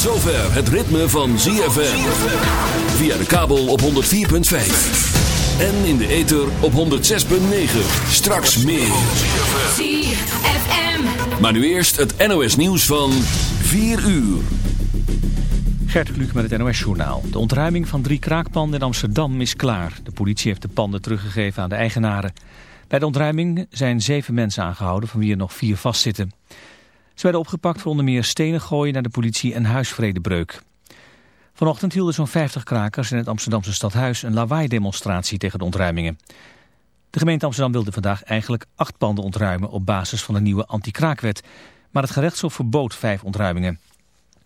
Tot zover het ritme van ZFM. Via de kabel op 104.5. En in de ether op 106.9. Straks meer. ZFM. Maar nu eerst het NOS nieuws van 4 uur. Gert Kluk met het NOS-journaal. De ontruiming van drie kraakpanden in Amsterdam is klaar. De politie heeft de panden teruggegeven aan de eigenaren. Bij de ontruiming zijn zeven mensen aangehouden, van wie er nog vier vastzitten. Ze werden opgepakt voor onder meer stenen gooien naar de politie en huisvredebreuk. Vanochtend hielden zo'n 50 krakers in het Amsterdamse stadhuis een lawaai-demonstratie tegen de ontruimingen. De gemeente Amsterdam wilde vandaag eigenlijk acht panden ontruimen op basis van de nieuwe anti-kraakwet. Maar het gerechtshof verbood vijf ontruimingen.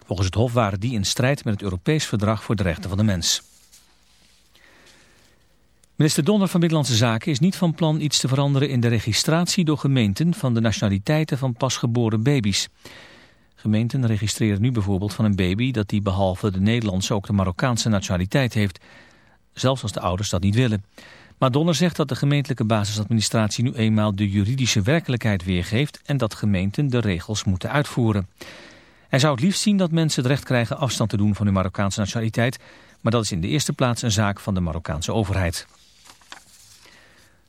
Volgens het Hof waren die in strijd met het Europees Verdrag voor de Rechten van de Mens. Minister Donner van Binnenlandse Zaken is niet van plan iets te veranderen in de registratie door gemeenten van de nationaliteiten van pasgeboren baby's. Gemeenten registreren nu bijvoorbeeld van een baby dat die behalve de Nederlandse ook de Marokkaanse nationaliteit heeft. Zelfs als de ouders dat niet willen. Maar Donner zegt dat de gemeentelijke basisadministratie nu eenmaal de juridische werkelijkheid weergeeft en dat gemeenten de regels moeten uitvoeren. Hij zou het liefst zien dat mensen het recht krijgen afstand te doen van hun Marokkaanse nationaliteit, maar dat is in de eerste plaats een zaak van de Marokkaanse overheid.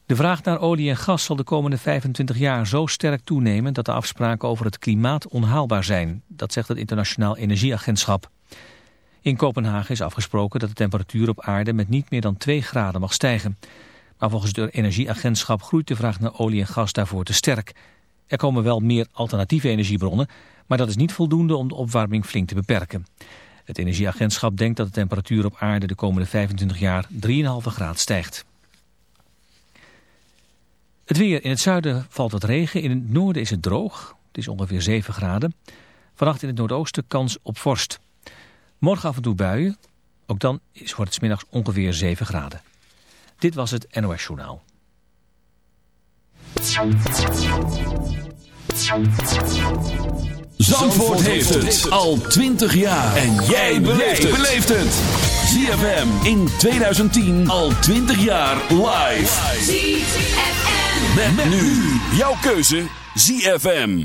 De vraag naar olie en gas zal de komende 25 jaar zo sterk toenemen dat de afspraken over het klimaat onhaalbaar zijn. Dat zegt het Internationaal Energieagentschap. In Kopenhagen is afgesproken dat de temperatuur op aarde met niet meer dan 2 graden mag stijgen. Maar volgens het Energieagentschap groeit de vraag naar olie en gas daarvoor te sterk. Er komen wel meer alternatieve energiebronnen, maar dat is niet voldoende om de opwarming flink te beperken. Het Energieagentschap denkt dat de temperatuur op aarde de komende 25 jaar 3,5 graden stijgt. Het weer. In het zuiden valt wat regen. In het noorden is het droog. Het is ongeveer 7 graden. Vannacht in het noordoosten kans op vorst. Morgen af en toe buien. Ook dan is, wordt het 's middags ongeveer 7 graden. Dit was het NOS Journaal. Zandvoort heeft het al 20 jaar. En jij beleeft het. ZFM in 2010 al 20 jaar live. ZFM. Met, nu jouw keuze ZFM.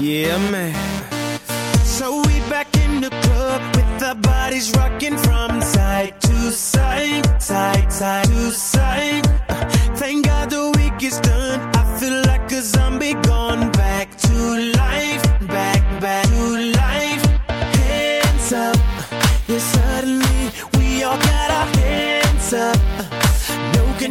Yeah, man. So we back in the club with our bodies rocking from side to side, side, side to side. Uh, Thank God the week is done.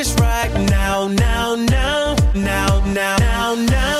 Just right now, now, now, now, now, now, now.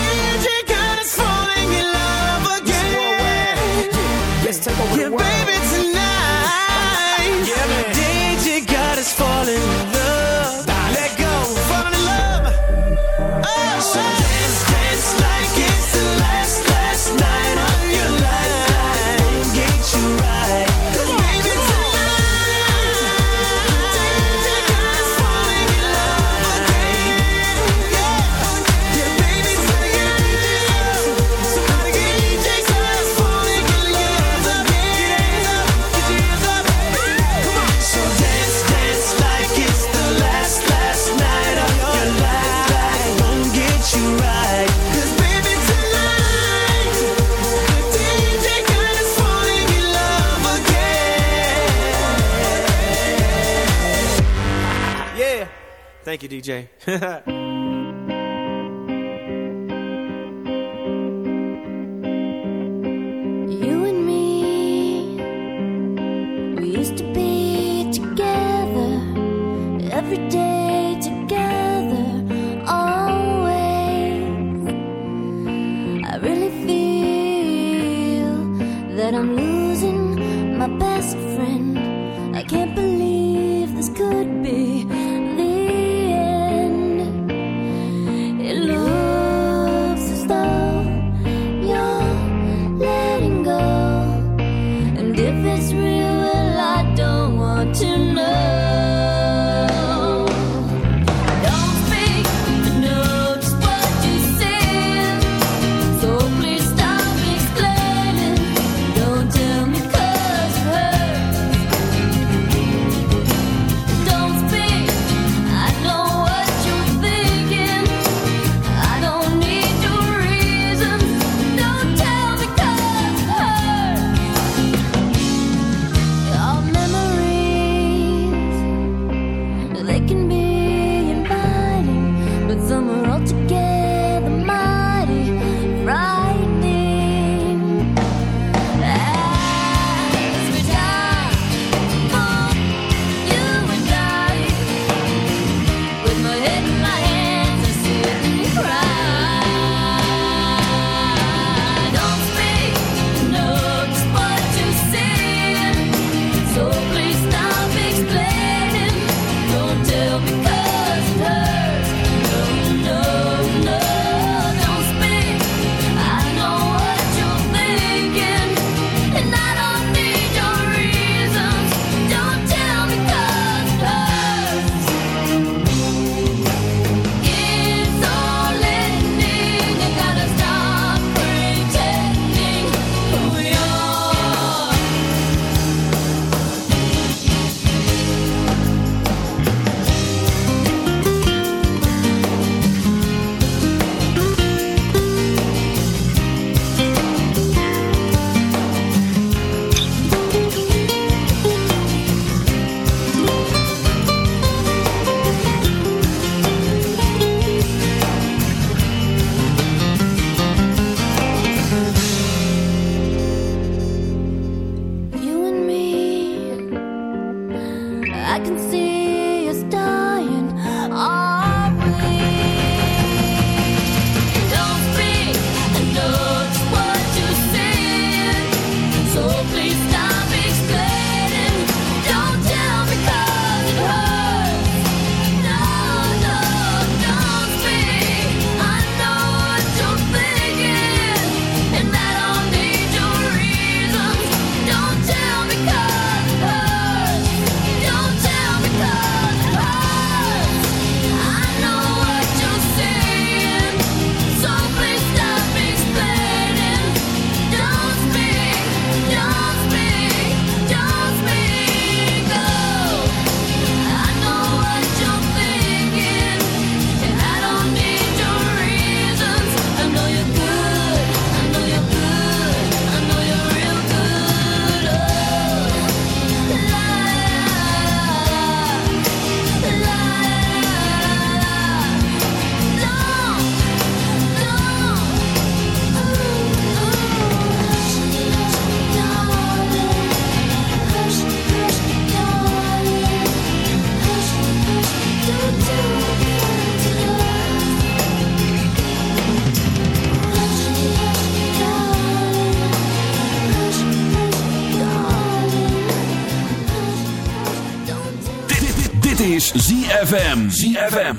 Thank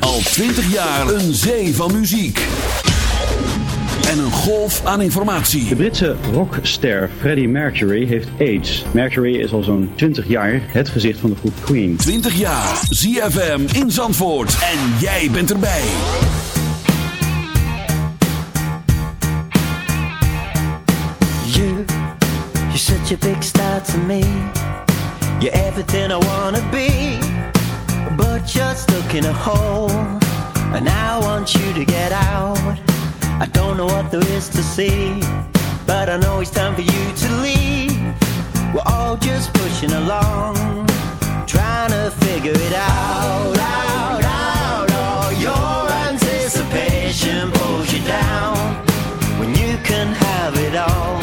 Al 20 jaar een zee van muziek. En een golf aan informatie. De Britse rockster Freddie Mercury heeft AIDS. Mercury is al zo'n 20 jaar het gezicht van de groep Queen. 20 jaar, ZFM in Zandvoort. En jij bent erbij. You, you're such a big star to me. You're everything I wanna be. but you're stuck in a hole, and I want you to get out. I don't know what there is to see, but I know it's time for you to leave. We're all just pushing along, trying to figure it out. Out, out, out. Your anticipation pulls you down when you can have it all.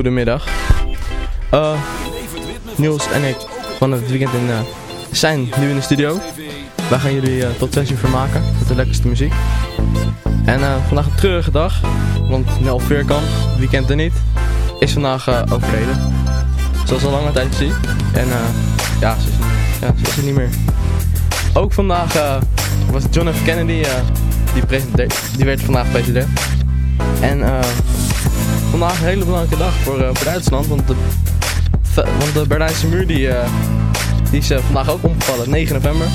Goedemiddag. Eh Niels en ik van het weekend in, eh, zijn nu in de studio. Wij gaan jullie eh, tot 6 uur vermaken met de lekkerste muziek. En vandaag een treurige dag, want Nel Veerkamp, wie kent er niet, is vandaag overleden. Zoals al lange tijd zie. En ja, ze is, ja, ze is er niet meer. Ook vandaag was John F. Kennedy, die, die werd vandaag president. En eh, vandaag een hele belangrijke dag voor, eh, voor Duitsland, want de, want de Berlijnse muur die, eh, die is eh, vandaag ook omgevallen, 9 november.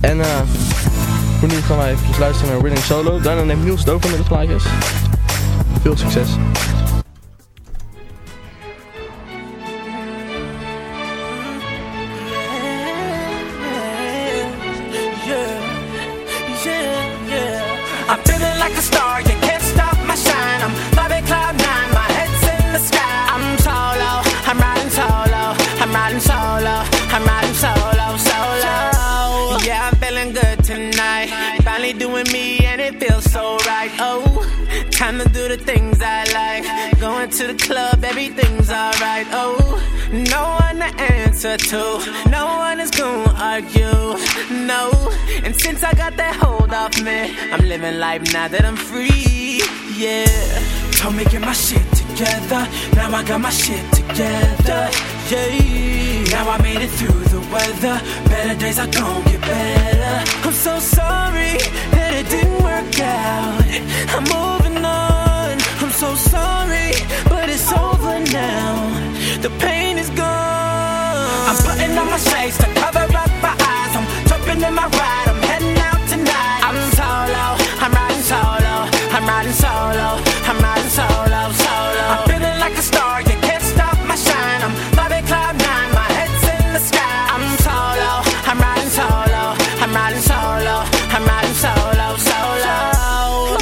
En voor nu gaan wij even luisteren naar Winning Solo. Daarna neemt Niels het over de plaatjes. Veel succes. Answer to, no one is gonna argue. No, and since I got that hold off me, I'm living life now that I'm free. Yeah, told me get my shit together. Now I got my shit together. Yeah, now I made it through the weather. Better days are gonna get better. I'm so sorry that it didn't work out. I'm moving on. I'm so sorry, but it's over now. The pain is gone. I'm putting on my shades to cover up my eyes. I'm jumping in my ride. I'm heading out tonight. I'm solo. I'm riding solo. I'm riding solo. I'm riding solo, solo. I'm feeling like a star. You can't stop my shine. I'm vibing cloud nine. My head's in the sky. I'm solo. I'm riding solo. I'm riding solo. I'm riding solo, solo.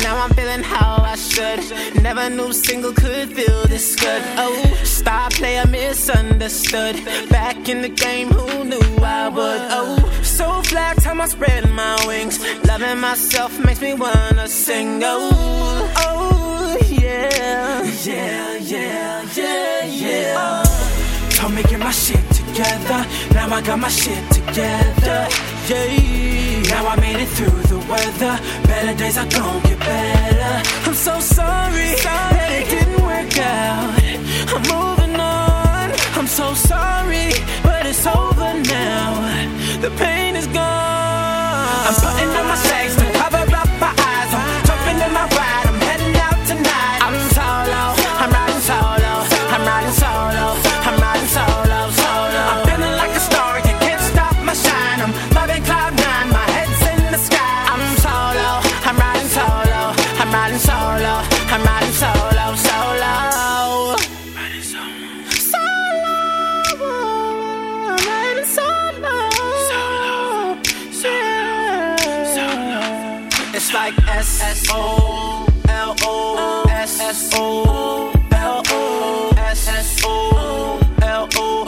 Now I'm feeling how I should. Never knew single could feel this good. Oh, misunderstood. Back in the game, who knew I would? Oh, so flat, time I spread my wings. Loving myself makes me wanna sing. Oh, oh, yeah. Yeah, yeah, yeah, yeah. Told me get my shit together. Now I got my shit together. Yeah. Now I made it through the weather. Better days are gonna get better. I'm so sorry, that it didn't work out. I'm. I'm so sorry, but it's over now. The pain is gone. I'm putting on my shades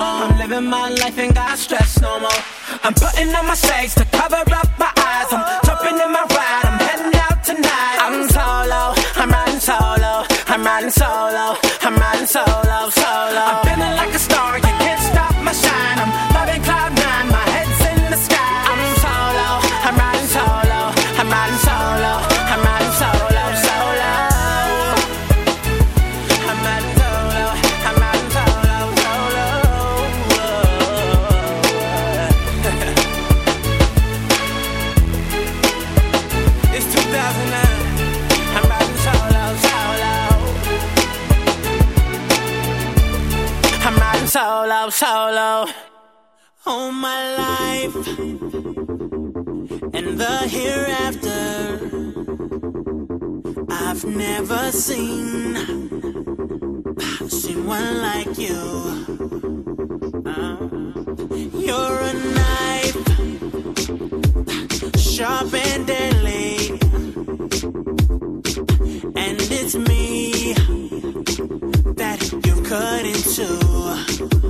I'm living my life and got stress no more. I'm putting on my shades to cover up my eyes. I'm jumping in my ride. I'm heading out tonight. I'm solo. I'm riding solo. I'm riding solo. I'm riding solo, solo. solo. All my life and the hereafter, I've never seen someone like you. Uh, you're a knife, sharp and deadly, and it's me that you cut into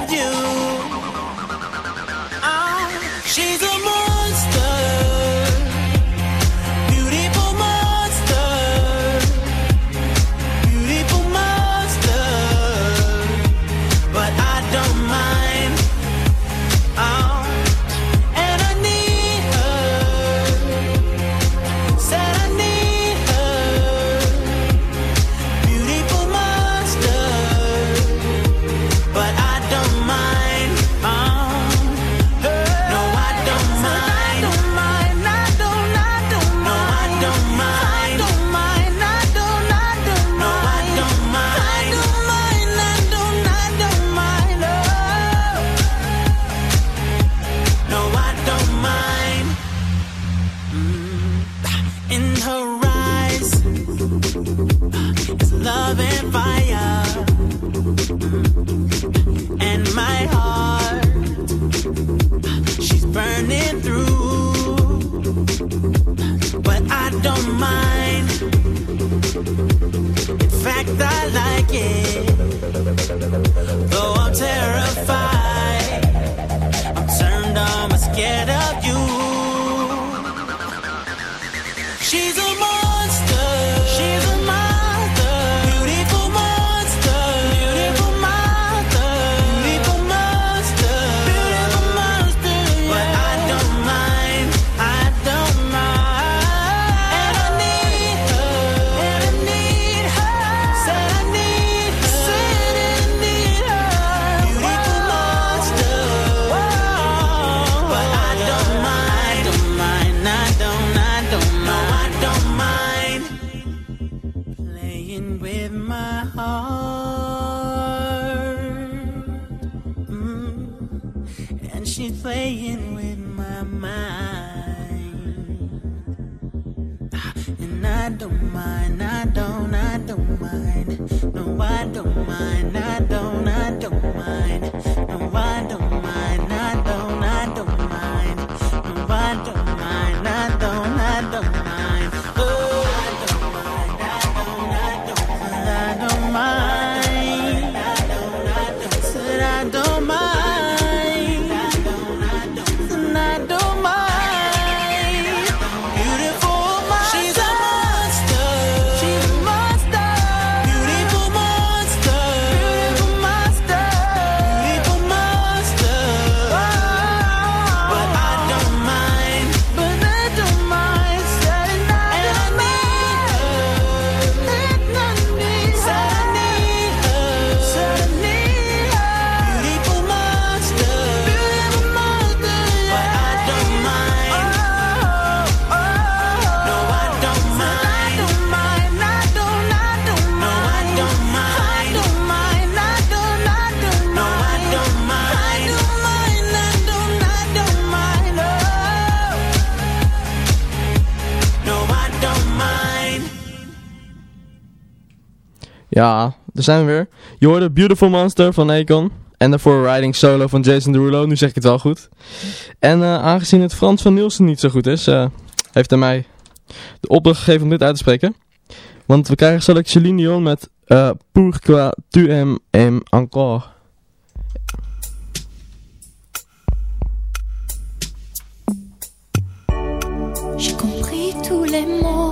Ja, daar zijn we weer. Je hoorde Beautiful Monster van Akon. En daarvoor Riding Solo van Jason Derulo. Nu zeg ik het wel goed. En eh, aangezien het Frans van Nielsen niet zo goed is, eh, heeft hij mij de opdracht gegeven om dit uit te spreken. Want we krijgen zo Celine Dion met eh, uh, Pourquoi tu aimes, encore. J'ai compris tous les mots.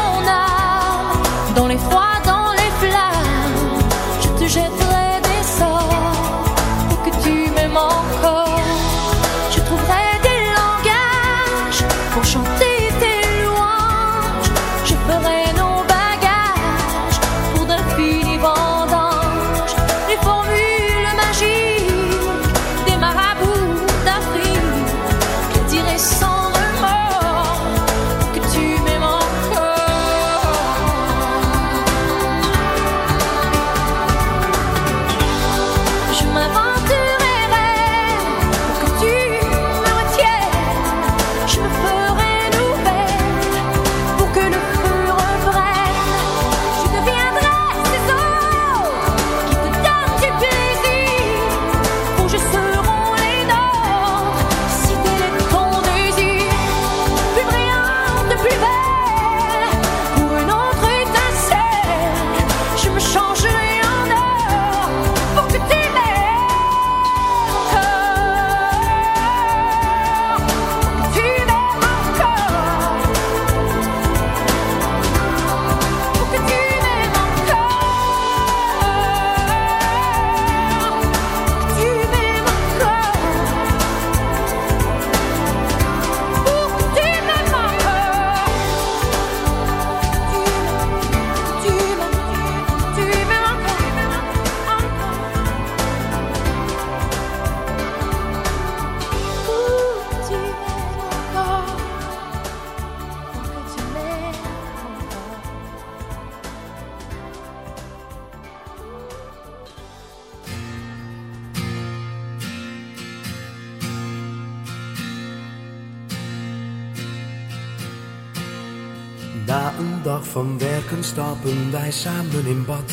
Een dag van werken stappen wij samen in bad.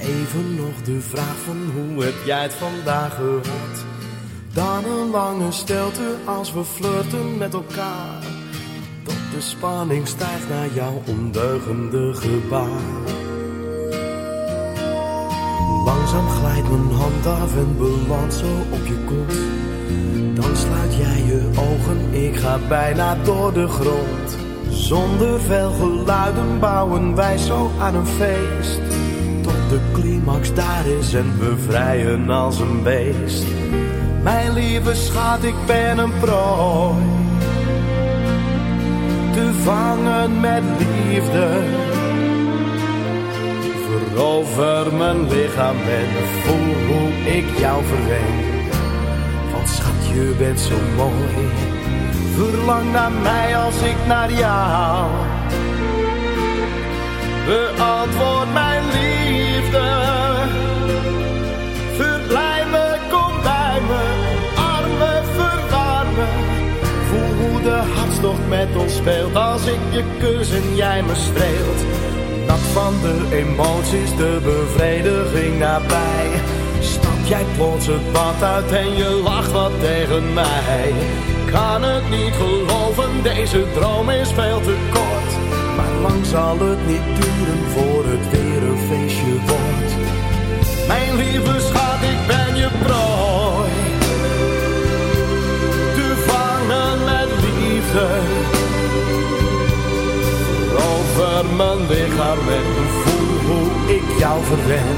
Even nog de vraag van hoe heb jij het vandaag gehad? Dan een lange stilte als we flirten met elkaar. Tot de spanning stijgt naar jouw ondeugende gebaar. Langzaam glijdt mijn hand af en belandt zo op je kont. Dan sluit jij je ogen, ik ga bijna door de grond. Zonder veel geluiden bouwen wij zo aan een feest. Tot de climax daar is en we vrijen als een beest. Mijn lieve schat, ik ben een prooi. Te vangen met liefde. Verover mijn lichaam en voel hoe ik jou verwen. Want schat, je bent zo mooi. Verlang naar mij als ik naar jou. Beantwoord mijn liefde. Verblijven, kom bij me. Armen verwarmen. Voel hoe de hartstocht met ons speelt. Als ik je kus en jij me streelt. Nat van de emoties, de bevrediging nabij. Stap jij plots het bad uit en je lacht wat tegen mij. Kan het niet geloven, deze droom is veel te kort. Maar lang zal het niet duren voor het weer een feestje wordt. Mijn lieve schat, ik ben je prooi. Te vangen met liefde. Over mijn lichaam en voel hoe ik jou verwen.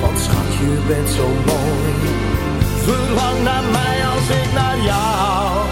Want schat, je bent zo mooi. 存放难买药水难药。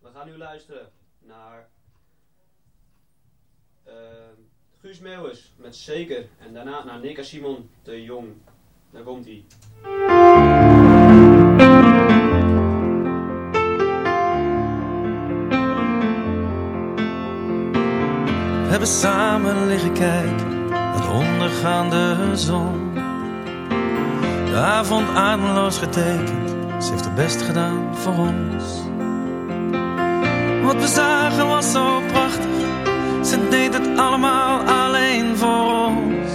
We gaan nu luisteren naar eh, Guus Meeuwis met Zeker. En daarna naar Nika Simon de Jong. Daar komt hij. We hebben samen liggen kijken naar de ondergaande zon. De avond ademloos getekend, ze heeft het best gedaan voor ons. Wat we zagen was zo prachtig, ze deed het allemaal alleen voor ons.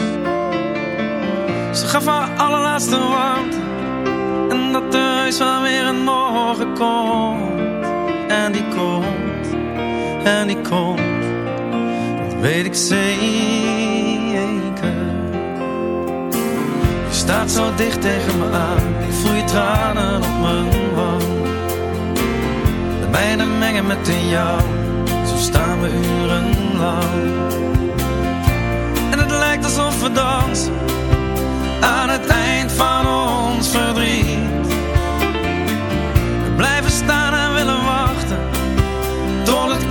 Ze gaf haar allerlaatste warmte, en dat er heus weer een morgen komt. En die komt, en die komt weet ik zeker. Je staat zo dicht tegen me aan, ik voel je tranen op mijn wang. Mijne mengen met de jou, zo staan we urenlang. En het lijkt alsof we dansen, aan het eind van ons verdriet. We blijven staan en willen wachten, tot het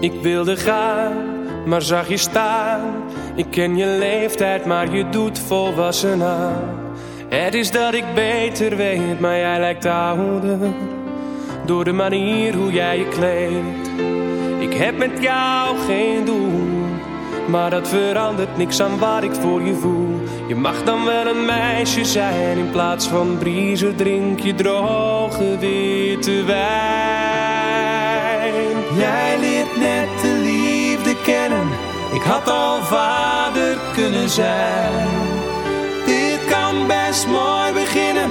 Ik wilde gaan, maar zag je staan. Ik ken je leeftijd, maar je doet volwassen aan. Het is dat ik beter weet, maar jij lijkt ouder. Door de manier hoe jij je kleedt. Ik heb met jou geen doel, maar dat verandert niks aan wat ik voor je voel. Je mag dan wel een meisje zijn, in plaats van briezen drink je droge witte wijn. Ik had al vader kunnen zijn. Dit kan best mooi beginnen,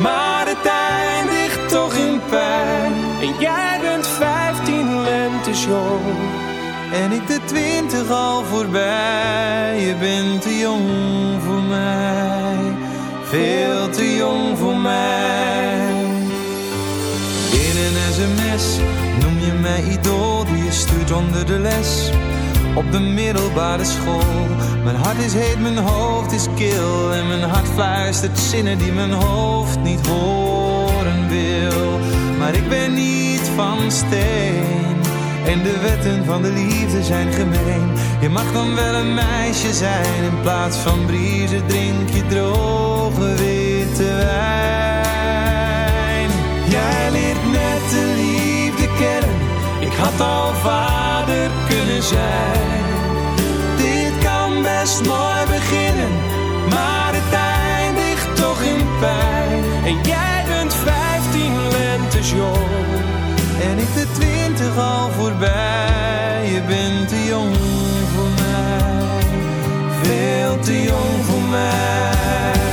maar het eindigt toch in pijn. En jij bent vijftien lentes jong. En ik de twintig al voorbij. Je bent te jong voor mij, veel te jong voor mij. In een sms noem je mij idool die je stuurt onder de les. Op de middelbare school. Mijn hart is heet, mijn hoofd is kil. En mijn hart fluistert zinnen die mijn hoofd niet horen wil. Maar ik ben niet van steen. En de wetten van de liefde zijn gemeen. Je mag dan wel een meisje zijn. In plaats van briezen drink je droge witte wijn. Jij leert net de liefde kennen. Ik had al vader Dit kan best mooi beginnen. Maar het eindigt toch in pijn. En jij bent vijftien lentes jong. En ik de twintig al voorbij. Je bent te jong voor mij. Veel te jong voor mij.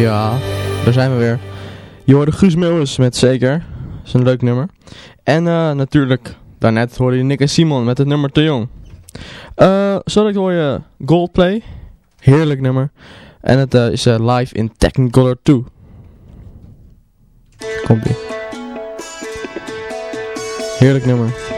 Ja, daar zijn we weer. Je hoorde Guus Meeuwis met Zeker. Dat is een leuk nummer. En eh, natuurlijk, daarnet hoorde je Nick en Simon met het nummer Te Jong. Zo direct hoor je Goldplay. Heerlijk nummer. En het eh, is eh, live in Technicolor 2. Komt ie. Heerlijk nummer.